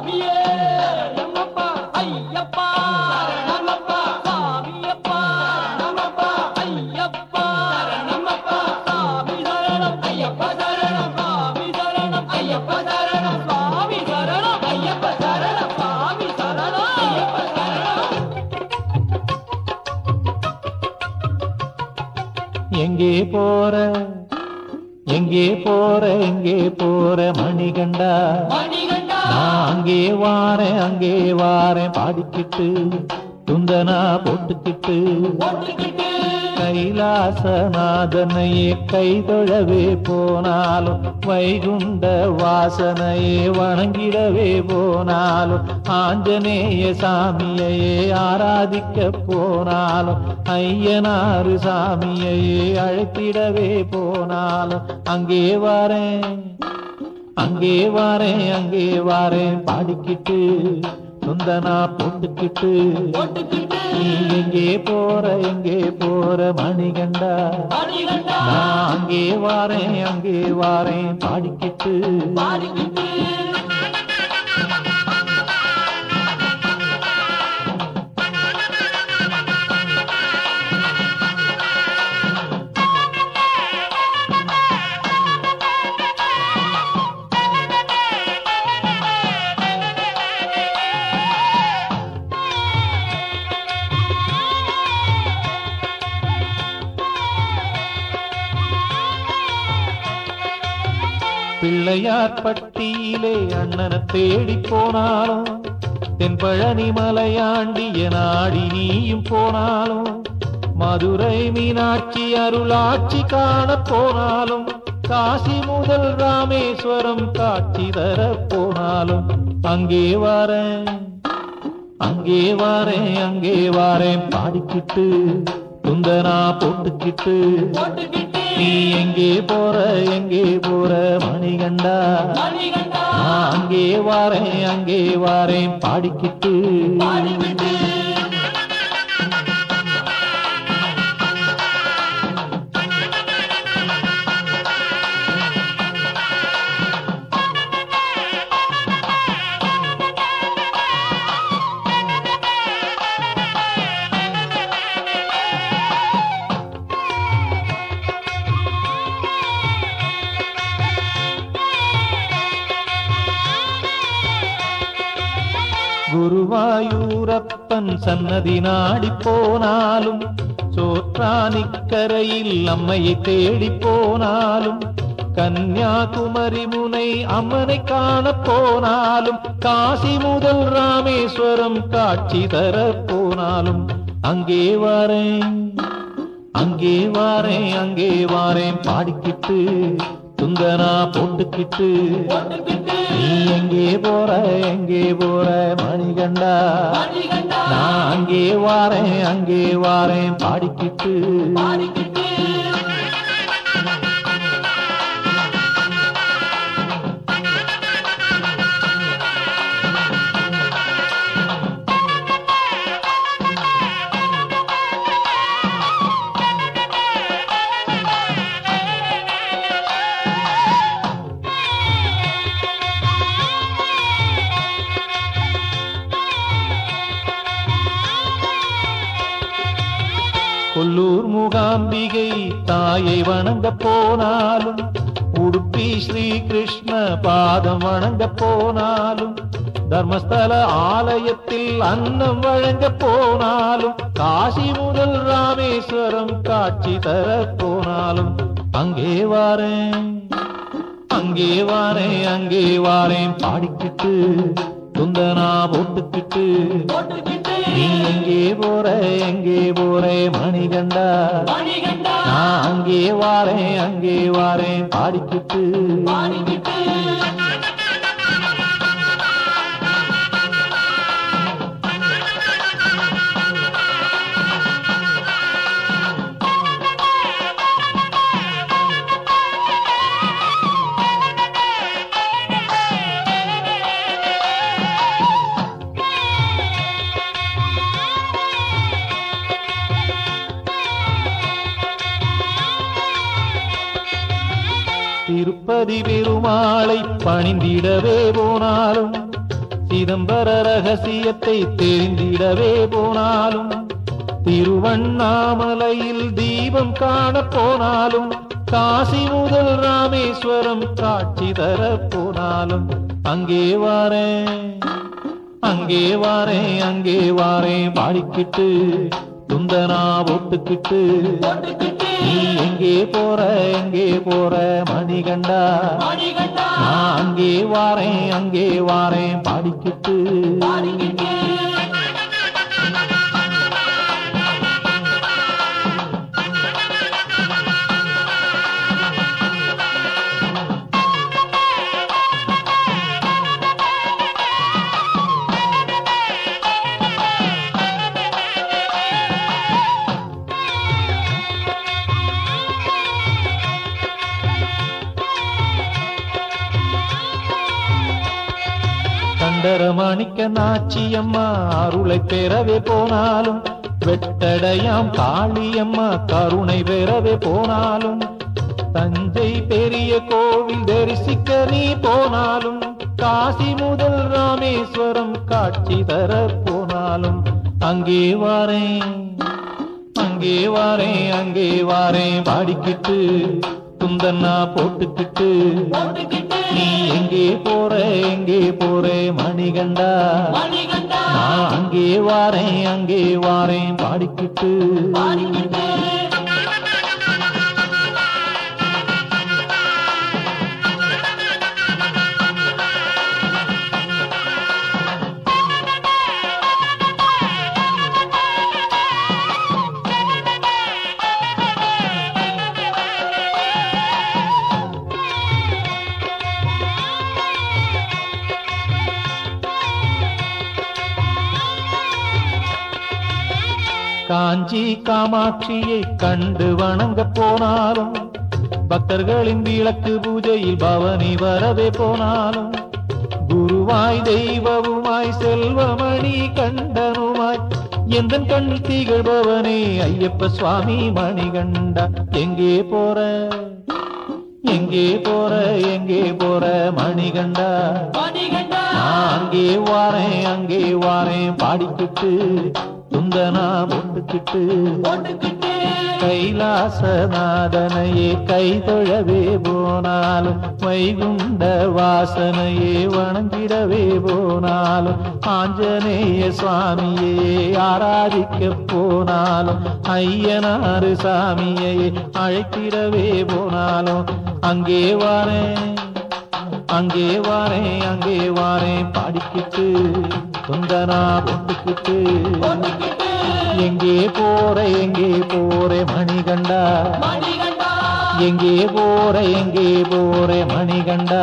சாமியே ஐயப்பா. சாமியப்பா. ஐயப்பா. சாமி சரணம் சரணம் சாமி சரணம் சரணம் சாமி சரணம் சரணம் சாமி சரணம் சரணம். எங்கே போற எங்கே போற எங்கே போற மணிகண்டா? மணிகண்டா. அங்கே வாரேன் அங்கே வாரேன். பாடிக்கிட்டு துந்தனா போட்டுக்கிட்டு கைலாசநாதனையே கைதொழவே போனாலும் வைகுண்ட வாசனையே வணங்கிடவே போனாலும் ஆஞ்சநேய சாமியையே ஆராதிக்க போனாலும் ஐயனாறு சாமியையே அழைத்திடவே போனாலும் அங்கே வரேன். அங்கே வாரேன் அங்கே வாரேன் பாடிக்கிட்டு சுந்தனா போட்டுக்கிட்டு நீ எங்கே போற எங்கே போற மணிகண்டா? மணிகண்டா. நான் அங்கே வாரேன் அங்கே வாரேன் பாடிக்கிட்டு. பிள்ளையார் பட்டியிலே அண்ணனை தேடி போனாலும் தென்பழனி மலையாண்டிய நாடி நீயும் போனாலும் மதுரை மீனாட்சி அருளாட்சி காண போனாலும் காசி முதல் ராமேஸ்வரம் காட்சி தர போனாலும் அங்கே வாரேன் அங்கே வாரேன் அங்கே வாரேன் பாடிக்கிட்டு துந்தனா போட்டுக்கிட்டு நீ எங்கே போற எங்கே போற மணிகண்டா? அங்கே வாரேன் அங்கே வாரேன் பாடிக்கிட்டு. குருவாயூரப்பன் சன்னதி நாடி போனாலும் சோற்றானிக்கரையில் அம்மையை தேடி போனாலும் கன்னியாகுமரி முனை அம்மனை காண போனாலும் காசி முதல் ராமேஸ்வரம் காட்சி தர போனாலும் அங்கே வரேன் அங்கே வாரேன் அங்கே வாரேன் பாடிக்கிட்டு துந்தனா போட்டுக்கிட்டு போட்டுக்கிட்டு நீ எங்கே போற எங்கே போற மணிகண்டா? நான் அங்கே வாரேன் அங்கே வாரேன் பாடிக்கிட்டு. மூகாம்பிகை தாயை வணங்க போனாலும் உடுப்பி ஸ்ரீ கிருஷ்ண பாதம் வணங்க போனாலும் தர்மஸ்தல ஆலயத்தில் அன்னம் வழங்க போனாலும் காசி முதல் ராமேஸ்வரம் காட்சி தர போனாலும் அங்கே வாரேன் அங்கே வாரேன் அங்கே வாரேன். பாடிக்கிட்டு துந்தனா போட்டுக்கிட்டு போட்டுக்கிட்டு நீ எங்கே போற எங்கே போறே மணிகண்டா? நான் அங்கே வாரேன் அங்கே வாரேன் பாடிக்கிட்டு. இருப்பதி பெருமாளை பணிந்திடவே போனாலும் சிதம்பர ரகசியத்தை தெரிந்திடவே போனாலும் திருவண்ணாமலையில் தீபம் காண போனாலும் காசி முதல் ராமேஸ்வரம் காட்சி தர போனாலும் அங்கே வாரேன் அங்கே வாரேன் அங்கே வாரேன் பாடிக்கிட்டு துந்தனா போட்டுக்கிட்டு போட்டுக்கிட்டு நீ எங்கே போற எங்கே போற மணிகண்டா நான் அங்கே வாரேன் அங்கே வாரேன் பாடிக்கிட்டு. பாடிக்கிட்டு நாச்சியம்மா அருளை பெறவே போனாலும் வெட்டடையாம் காளியம்மா கருணை பெறவே போனாலும் தஞ்சை பெரிய கோவில் தரிசிக்க நீ போனாலும் காசி முதல் ராமேஸ்வரம் காட்சி தர போனாலும் அங்கே வாரேன் அங்கே வாரேன் அங்கே வாரேன் பாடிக்கிட்டு குந்தன்னா போட்டுக்கிட்டு நீ எங்கே போற எங்கே போற மணிகண்டா? நான் அங்கே வாரேன் அங்கே வாரேன் பாடிக்கிட்டு. காஞ்சி காமாட்சியை கண்டு வணங்க போனாலும் பக்தர்களின் விளக்கு பூஜையில் பவனி வரவே போனாலும் குருவாய் தெய்வவுமாய் செல்வமணி கண்டனுமாய் எந்த கண்ணில் திகழ்பவனே ஐயப்ப சுவாமி மணிகண்டா எங்கே போற? எங்கே போற? எங்கே போற? மணிகண்டா. அங்கே வாரேன் அங்கே வாரேன் பாடிக்கிட்டு போட்டுக்கிட்டு போட்டுக்கிட்டு கைலாசநாதனையே கை தொழவே போனாலும் வைகுண்ட வாசனையே வணங்கிடவே போனாலும் ஆஞ்சநேய சுவாமியே ஆராதிக்க போனாலும் ஐயனாறு சாமியை அழைத்திடவே போனாலும் அங்கே வாரேன் அங்கே வாரேன் அங்கே வாரேன் பாடிக்கிட்டு. போட்டுக்கிட்டு போட்டுக்கிட்டு எங்கே போற எங்கே போற மணிகண்டா? எங்கே போற எங்கே போற மணிகண்டா?